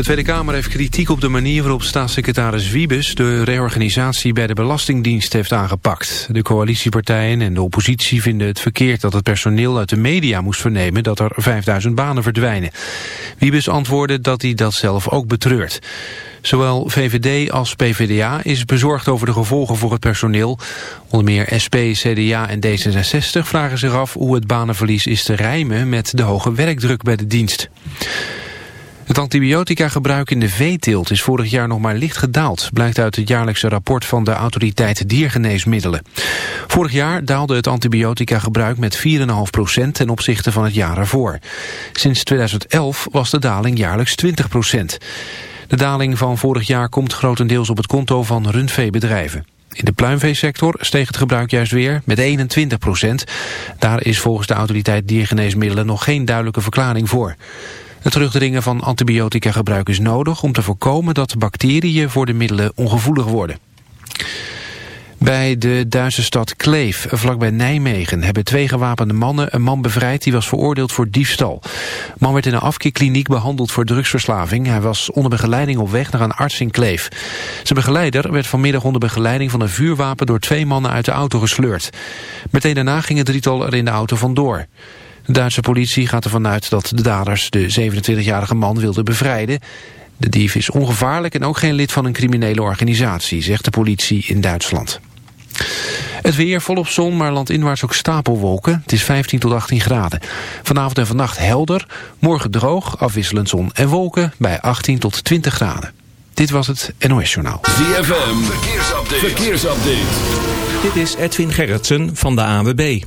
De Tweede Kamer heeft kritiek op de manier waarop staatssecretaris Wiebes... de reorganisatie bij de Belastingdienst heeft aangepakt. De coalitiepartijen en de oppositie vinden het verkeerd... dat het personeel uit de media moest vernemen dat er 5000 banen verdwijnen. Wiebes antwoordde dat hij dat zelf ook betreurt. Zowel VVD als PVDA is bezorgd over de gevolgen voor het personeel. Onder meer SP, CDA en D66 vragen zich af hoe het banenverlies is te rijmen met de hoge werkdruk bij de dienst. Het antibiotica-gebruik in de veeteelt is vorig jaar nog maar licht gedaald, blijkt uit het jaarlijkse rapport van de autoriteit diergeneesmiddelen. Vorig jaar daalde het antibiotica-gebruik met 4,5% ten opzichte van het jaar ervoor. Sinds 2011 was de daling jaarlijks 20%. De daling van vorig jaar komt grotendeels op het konto van rundveebedrijven. In de pluimveesector steeg het gebruik juist weer met 21 procent. Daar is volgens de autoriteit diergeneesmiddelen nog geen duidelijke verklaring voor. Het terugdringen van antibiotica gebruik is nodig om te voorkomen dat bacteriën voor de middelen ongevoelig worden. Bij de Duitse stad Kleef, vlakbij Nijmegen, hebben twee gewapende mannen een man bevrijd die was veroordeeld voor diefstal. De man werd in een afkeerkliniek behandeld voor drugsverslaving. Hij was onder begeleiding op weg naar een arts in Kleef. Zijn begeleider werd vanmiddag onder begeleiding van een vuurwapen door twee mannen uit de auto gesleurd. Meteen daarna ging het drietal er in de auto vandoor. De Duitse politie gaat ervan uit dat de daders de 27-jarige man wilden bevrijden. De dief is ongevaarlijk en ook geen lid van een criminele organisatie, zegt de politie in Duitsland. Het weer volop zon, maar landinwaarts ook stapelwolken. Het is 15 tot 18 graden. Vanavond en vannacht helder, morgen droog, afwisselend zon en wolken bij 18 tot 20 graden. Dit was het NOS Journaal. ZFM, verkeersupdate. verkeersupdate. Dit is Edwin Gerritsen van de ANWB.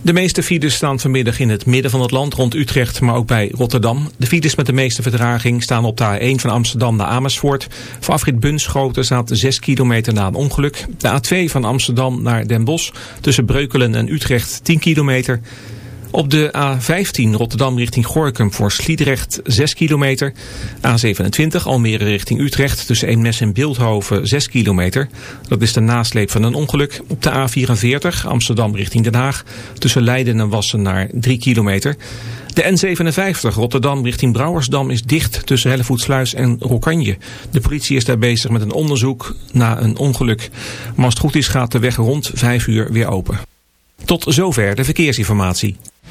De meeste files staan vanmiddag in het midden van het land rond Utrecht, maar ook bij Rotterdam. De files met de meeste vertraging staan op de A1 van Amsterdam naar Amersfoort. Voor afrit Bunschoten staat 6 kilometer na een ongeluk. De A2 van Amsterdam naar Den Bosch tussen Breukelen en Utrecht 10 kilometer. Op de A15 Rotterdam richting Gorkum voor Sliedrecht 6 kilometer. A27 Almere richting Utrecht tussen Eemnes en Beeldhoven 6 kilometer. Dat is de nasleep van een ongeluk. Op de A44 Amsterdam richting Den Haag tussen Leiden en Wassen naar 3 kilometer. De N57 Rotterdam richting Brouwersdam is dicht tussen Hellevoetsluis en Rokanje. De politie is daar bezig met een onderzoek na een ongeluk. Maar als het goed is gaat de weg rond 5 uur weer open. Tot zover de verkeersinformatie.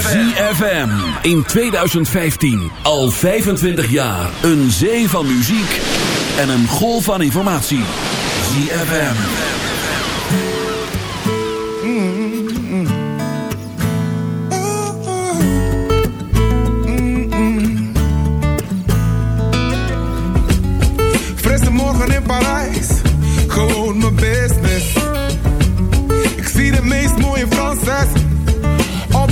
ZFM. In 2015. Al 25 jaar. Een zee van muziek. En een golf van informatie. ZFM. Frisse morgen in Parijs. Gewoon mijn business.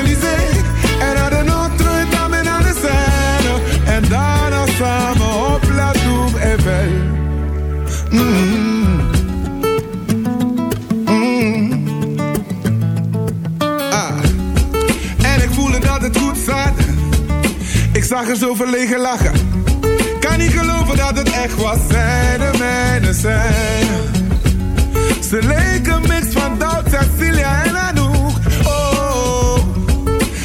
En naar de Notre-Dame en de Seine. En daarna samen op La Tour Eiffel. Mm. Mm. Ah. En ik voelde dat het goed zat. Ik zag er zo verlegen lachen. Kan niet geloven dat het echt was. Zij de mijne zijn. Ze leken mix van Doubt, Cecilia en Anouk.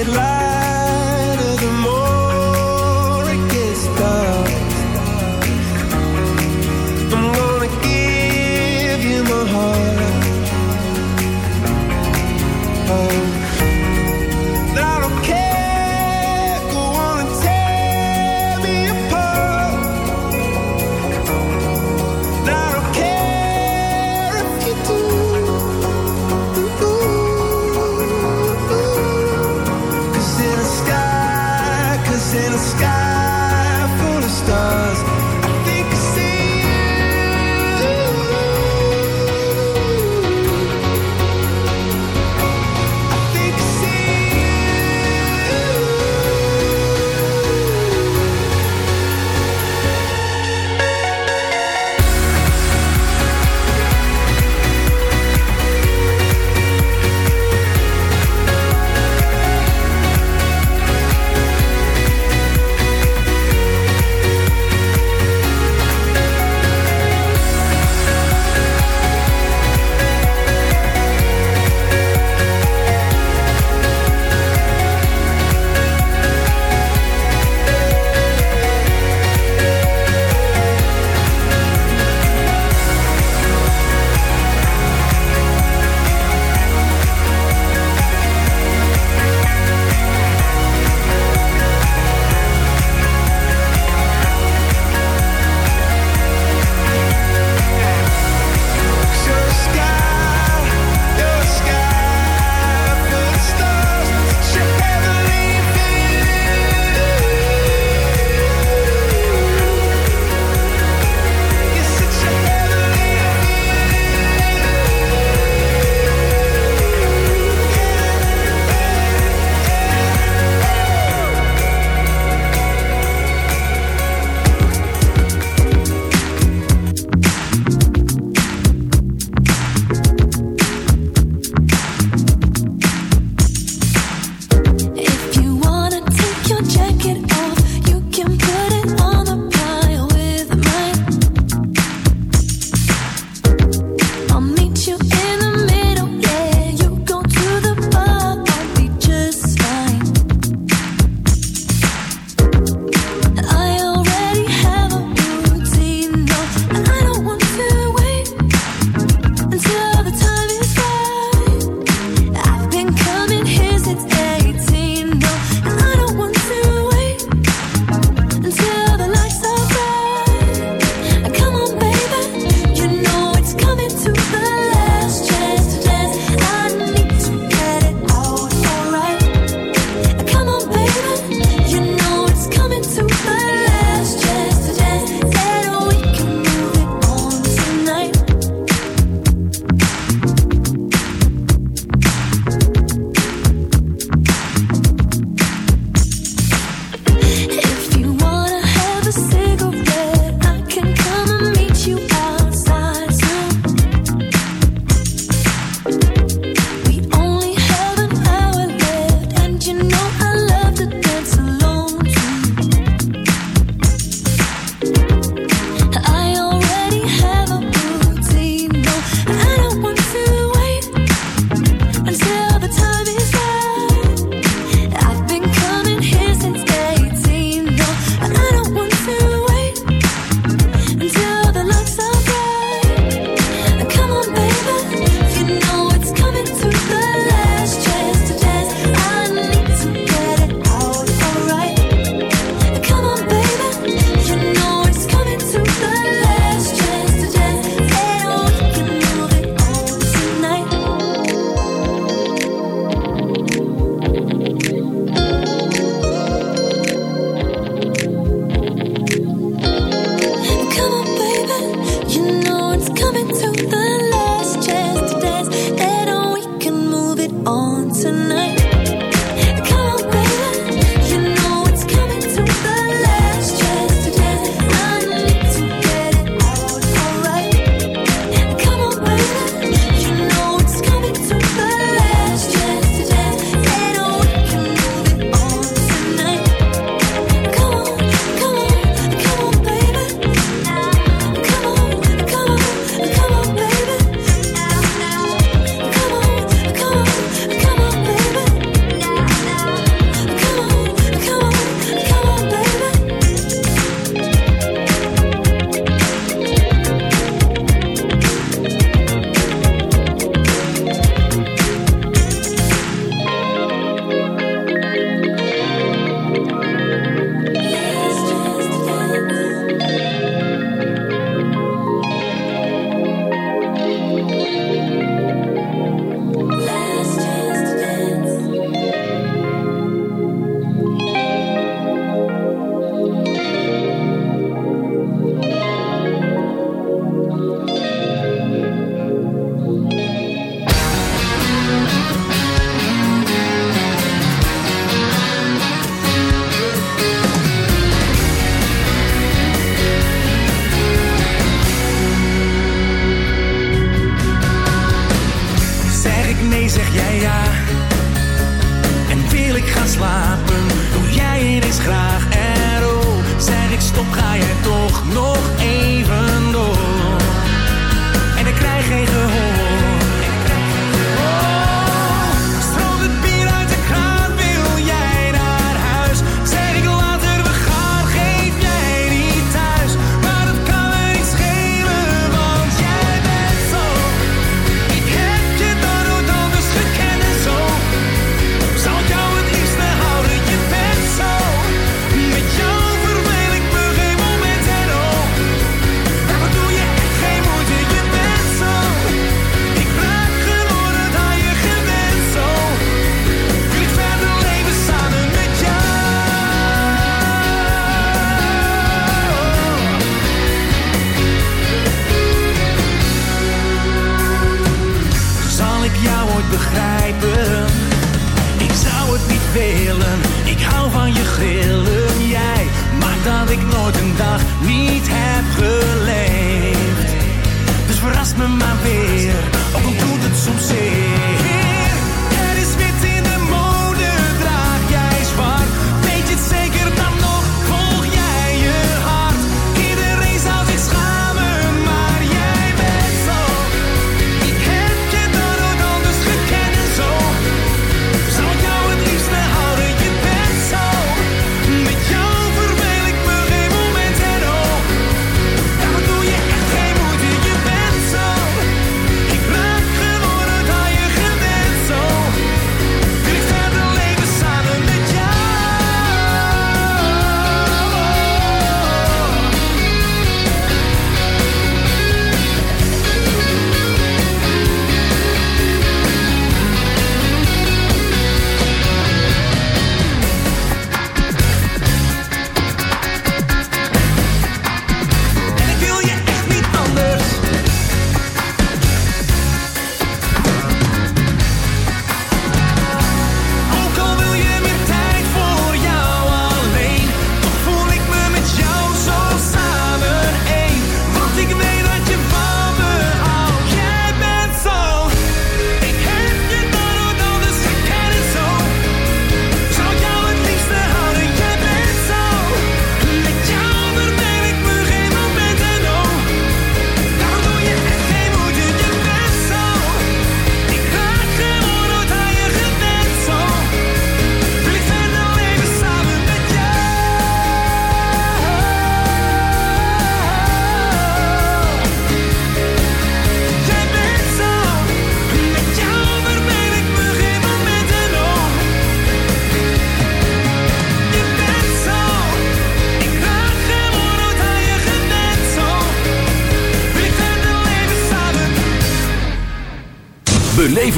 it right.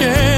Yeah.